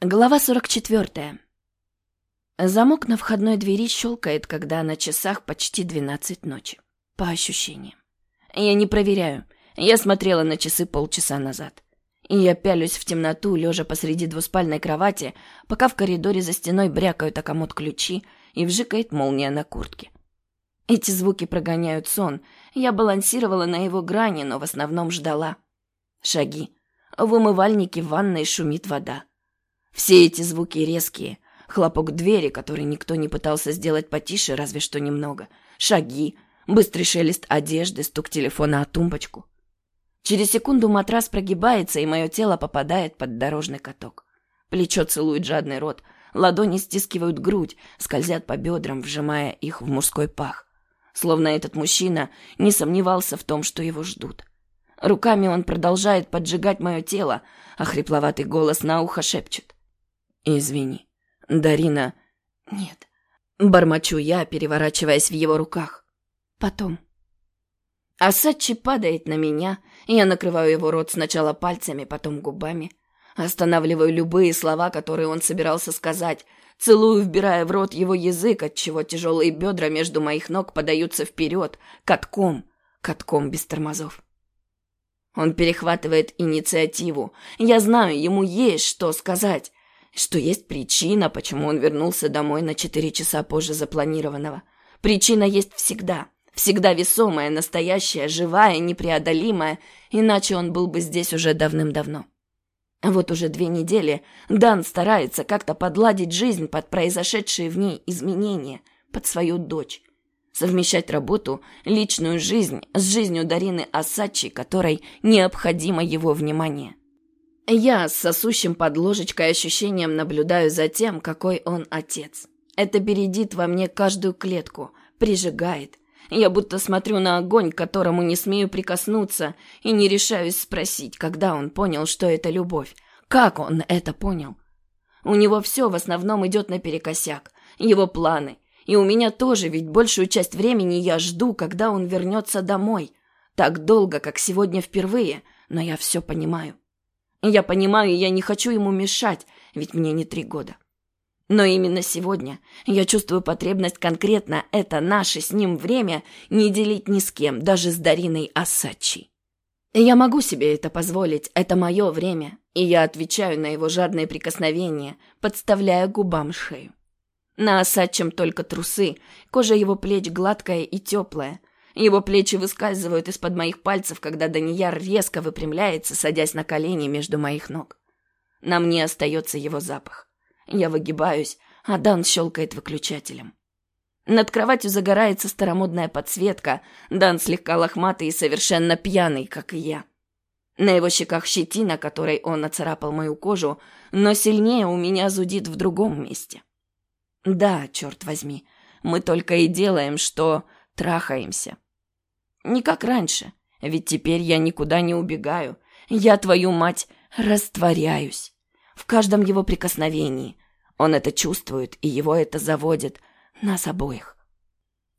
Глава 44. Замок на входной двери щелкает, когда на часах почти 12 ночи. По ощущениям. Я не проверяю. Я смотрела на часы полчаса назад. И я пялюсь в темноту, лежа посреди двуспальной кровати, пока в коридоре за стеной брякают о комод ключи и вжикает молния на куртке. Эти звуки прогоняют сон. Я балансировала на его грани, но в основном ждала. Шаги. В умывальнике в ванной шумит вода. Все эти звуки резкие. Хлопок двери, который никто не пытался сделать потише, разве что немного. Шаги, быстрый шелест одежды, стук телефона о тумбочку. Через секунду матрас прогибается, и мое тело попадает под дорожный каток. Плечо целует жадный рот, ладони стискивают грудь, скользят по бедрам, вжимая их в мужской пах. Словно этот мужчина не сомневался в том, что его ждут. Руками он продолжает поджигать мое тело, а хрипловатый голос на ухо шепчет. «Извини. Дарина...» «Нет». Бормочу я, переворачиваясь в его руках. «Потом». Асачи падает на меня, я накрываю его рот сначала пальцами, потом губами. Останавливаю любые слова, которые он собирался сказать. Целую, вбирая в рот его язык, отчего тяжелые бедра между моих ног подаются вперед, катком, катком без тормозов. Он перехватывает инициативу. Я знаю, ему есть что сказать что есть причина, почему он вернулся домой на четыре часа позже запланированного. Причина есть всегда. Всегда весомая, настоящая, живая, непреодолимая, иначе он был бы здесь уже давным-давно. Вот уже две недели Дан старается как-то подладить жизнь под произошедшие в ней изменения, под свою дочь. Совмещать работу, личную жизнь с жизнью Дарины Асачи, которой необходимо его внимание. Я с сосущим под ложечкой ощущением наблюдаю за тем, какой он отец. Это бередит во мне каждую клетку, прижигает. Я будто смотрю на огонь, к которому не смею прикоснуться, и не решаюсь спросить, когда он понял, что это любовь. Как он это понял? У него все в основном идет наперекосяк. Его планы. И у меня тоже, ведь большую часть времени я жду, когда он вернется домой. Так долго, как сегодня впервые, но я все понимаю. Я понимаю, я не хочу ему мешать, ведь мне не три года. Но именно сегодня я чувствую потребность конкретно это наше с ним время не делить ни с кем, даже с Дариной Асачи. Я могу себе это позволить, это мое время, и я отвечаю на его жадные прикосновения, подставляя губам шею. На Асачем только трусы, кожа его плеч гладкая и теплая, его плечи выскальзывают из-под моих пальцев, когда Данияр резко выпрямляется, садясь на колени между моих ног. На мне остается его запах. Я выгибаюсь, а Дан щелкает выключателем. Над кроватью загорается старомодная подсветка. Дан слегка лохматый и совершенно пьяный, как и я. На его щеках щетина, которой он оцарапал мою кожу, но сильнее у меня зудит в другом месте. Да, черт возьми, мы только и делаем, что трахаемся. Не как раньше, ведь теперь я никуда не убегаю. Я, твою мать, растворяюсь. В каждом его прикосновении. Он это чувствует, и его это заводит. Нас обоих.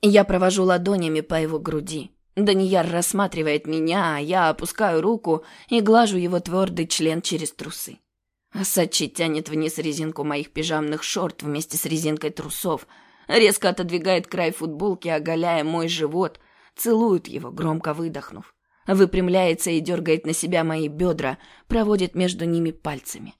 Я провожу ладонями по его груди. Данияр рассматривает меня, а я опускаю руку и глажу его твердый член через трусы. Асачи тянет вниз резинку моих пижамных шорт вместе с резинкой трусов, резко отодвигает край футболки, оголяя мой живот, целует его, громко выдохнув. Выпрямляется и дергает на себя мои бедра, проводит между ними пальцами.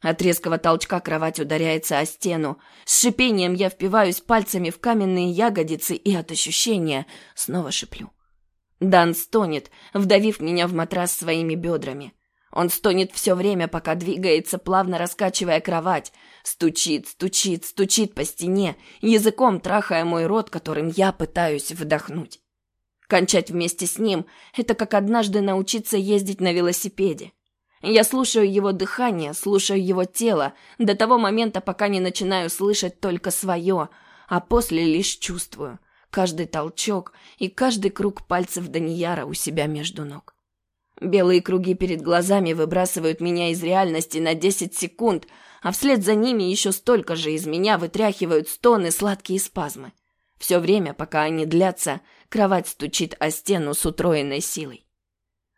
От резкого толчка кровать ударяется о стену. С шипением я впиваюсь пальцами в каменные ягодицы и от ощущения снова шиплю. Дан стонет, вдавив меня в матрас своими бедрами. Он стонет все время, пока двигается, плавно раскачивая кровать. Стучит, стучит, стучит по стене, языком трахая мой рот, которым я пытаюсь вдохнуть. Кончать вместе с ним – это как однажды научиться ездить на велосипеде. Я слушаю его дыхание, слушаю его тело до того момента, пока не начинаю слышать только свое, а после лишь чувствую каждый толчок и каждый круг пальцев Данияра у себя между ног. Белые круги перед глазами выбрасывают меня из реальности на 10 секунд, а вслед за ними еще столько же из меня вытряхивают стоны сладкие спазмы. Все время, пока они длятся, кровать стучит о стену с утроенной силой.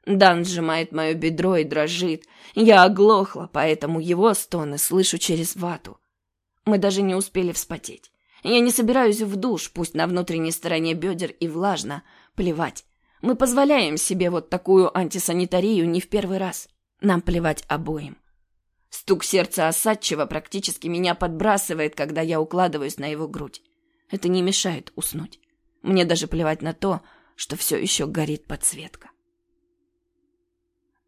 Дан сжимает мое бедро и дрожит. Я оглохла, поэтому его стоны слышу через вату. Мы даже не успели вспотеть. Я не собираюсь в душ, пусть на внутренней стороне бедер и влажно. Плевать. Мы позволяем себе вот такую антисанитарию не в первый раз. Нам плевать обоим. Стук сердца Осадчего практически меня подбрасывает, когда я укладываюсь на его грудь. Это не мешает уснуть. Мне даже плевать на то, что все еще горит подсветка.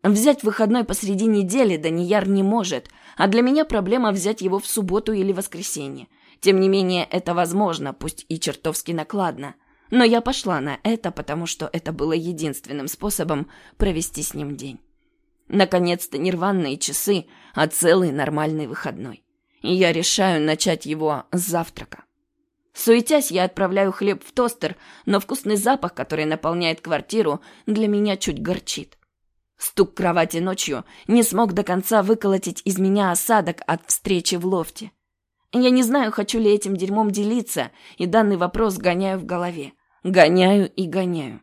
Взять выходной посреди недели Данияр не может, а для меня проблема взять его в субботу или воскресенье. Тем не менее, это возможно, пусть и чертовски накладно. Но я пошла на это, потому что это было единственным способом провести с ним день. Наконец-то нерванные часы, а целый нормальный выходной. И я решаю начать его с завтрака. Суетясь, я отправляю хлеб в тостер, но вкусный запах, который наполняет квартиру, для меня чуть горчит. Стук кровати ночью не смог до конца выколотить из меня осадок от встречи в лофте. Я не знаю, хочу ли этим дерьмом делиться, и данный вопрос гоняю в голове. Гоняю и гоняю.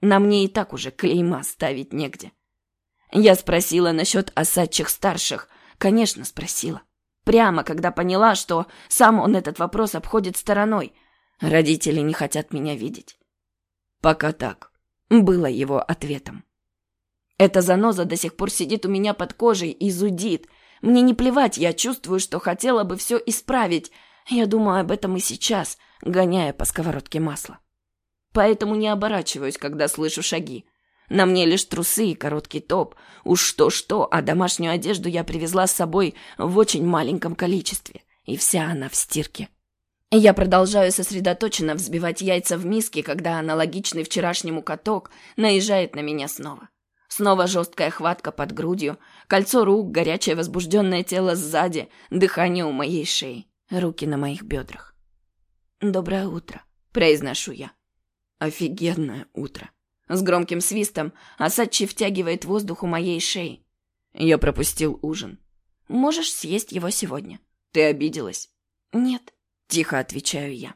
На мне и так уже клейма ставить негде. Я спросила насчет осадчих старших. Конечно, спросила. Прямо, когда поняла, что сам он этот вопрос обходит стороной. Родители не хотят меня видеть. Пока так. Было его ответом. Эта заноза до сих пор сидит у меня под кожей и зудит. Мне не плевать, я чувствую, что хотела бы все исправить. Я думаю об этом и сейчас, гоняя по сковородке масло. Поэтому не оборачиваюсь, когда слышу шаги. На мне лишь трусы и короткий топ. Уж что-что, а домашнюю одежду я привезла с собой в очень маленьком количестве. И вся она в стирке. Я продолжаю сосредоточенно взбивать яйца в миске, когда аналогичный вчерашнему каток наезжает на меня снова. Снова жесткая хватка под грудью, кольцо рук, горячее возбужденное тело сзади, дыхание у моей шеи, руки на моих бедрах. «Доброе утро», — произношу я. «Офигенное утро». С громким свистом Асачи втягивает воздух у моей шеи. Я пропустил ужин. «Можешь съесть его сегодня». «Ты обиделась?» «Нет», — тихо отвечаю я.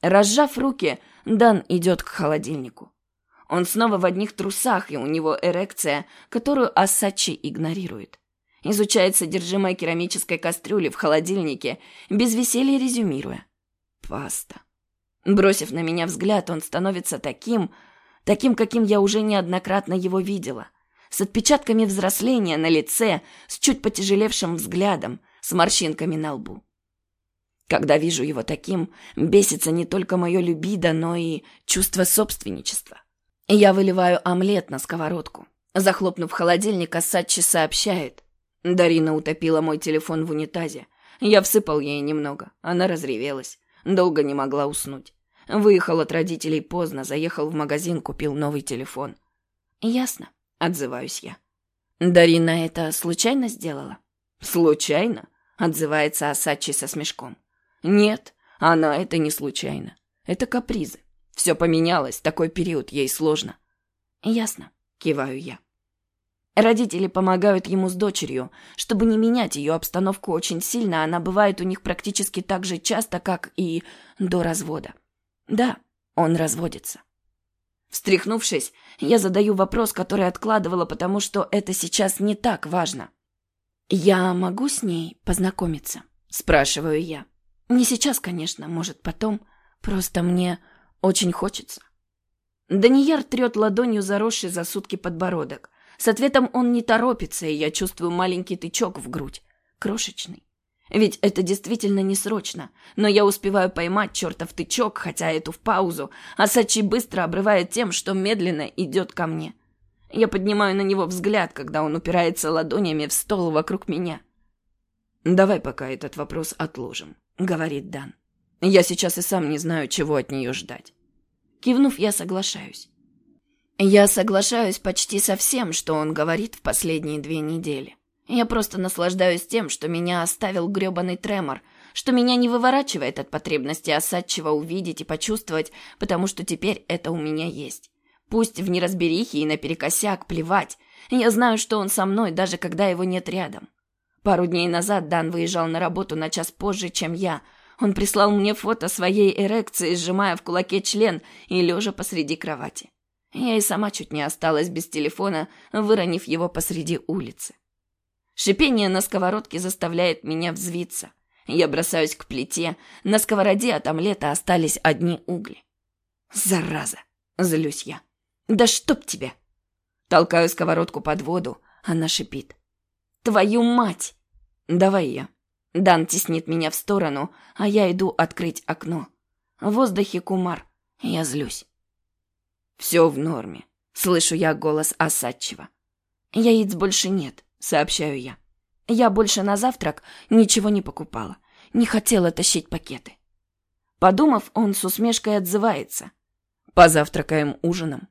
Разжав руки, Дан идет к холодильнику. Он снова в одних трусах, и у него эрекция, которую Асачи игнорирует. Изучает содержимое керамической кастрюли в холодильнике, без веселья резюмируя. Паста. Бросив на меня взгляд, он становится таким, таким, каким я уже неоднократно его видела. С отпечатками взросления на лице, с чуть потяжелевшим взглядом, с морщинками на лбу. Когда вижу его таким, бесится не только мое любидо, но и чувство собственничества. Я выливаю омлет на сковородку. Захлопнув холодильник, Асачи сообщает. Дарина утопила мой телефон в унитазе. Я всыпал ей немного. Она разревелась. Долго не могла уснуть. Выехал от родителей поздно, заехал в магазин, купил новый телефон. «Ясно», — отзываюсь я. «Дарина это случайно сделала?» «Случайно?» — отзывается Асачи со смешком. «Нет, она это не случайно. Это капризы. Все поменялось, такой период ей сложно. Ясно, киваю я. Родители помогают ему с дочерью. Чтобы не менять ее обстановку очень сильно, она бывает у них практически так же часто, как и до развода. Да, он разводится. Встряхнувшись, я задаю вопрос, который откладывала, потому что это сейчас не так важно. «Я могу с ней познакомиться?» – спрашиваю я. «Не сейчас, конечно, может, потом. Просто мне очень хочется. Данияр трет ладонью заросший за сутки подбородок. С ответом он не торопится, и я чувствую маленький тычок в грудь. Крошечный. Ведь это действительно не срочно. Но я успеваю поймать чертов тычок, хотя эту в паузу, а Сачи быстро обрывает тем, что медленно идет ко мне. Я поднимаю на него взгляд, когда он упирается ладонями в стол вокруг меня. «Давай пока этот вопрос отложим», — говорит Дан. Я сейчас и сам не знаю, чего от нее ждать. Кивнув, я соглашаюсь. Я соглашаюсь почти со всем, что он говорит в последние две недели. Я просто наслаждаюсь тем, что меня оставил грёбаный тремор, что меня не выворачивает от потребности осадчиво увидеть и почувствовать, потому что теперь это у меня есть. Пусть в неразберихе и наперекосяк, плевать. Я знаю, что он со мной, даже когда его нет рядом. Пару дней назад Дан выезжал на работу на час позже, чем я – он прислал мне фото своей эрекции, сжимая в кулаке член и лежа посреди кровати. Я и сама чуть не осталась без телефона, выронив его посреди улицы. Шипение на сковородке заставляет меня взвиться. Я бросаюсь к плите. На сковороде от омлета остались одни угли. «Зараза!» — злюсь я. «Да чтоб тебя!» Толкаю сковородку под воду. Она шипит. «Твою мать!» «Давай я». Дан теснит меня в сторону, а я иду открыть окно. В воздухе кумар. Я злюсь. «Все в норме», — слышу я голос Осадчева. «Яиц больше нет», — сообщаю я. «Я больше на завтрак ничего не покупала. Не хотела тащить пакеты». Подумав, он с усмешкой отзывается. «Позавтракаем ужином».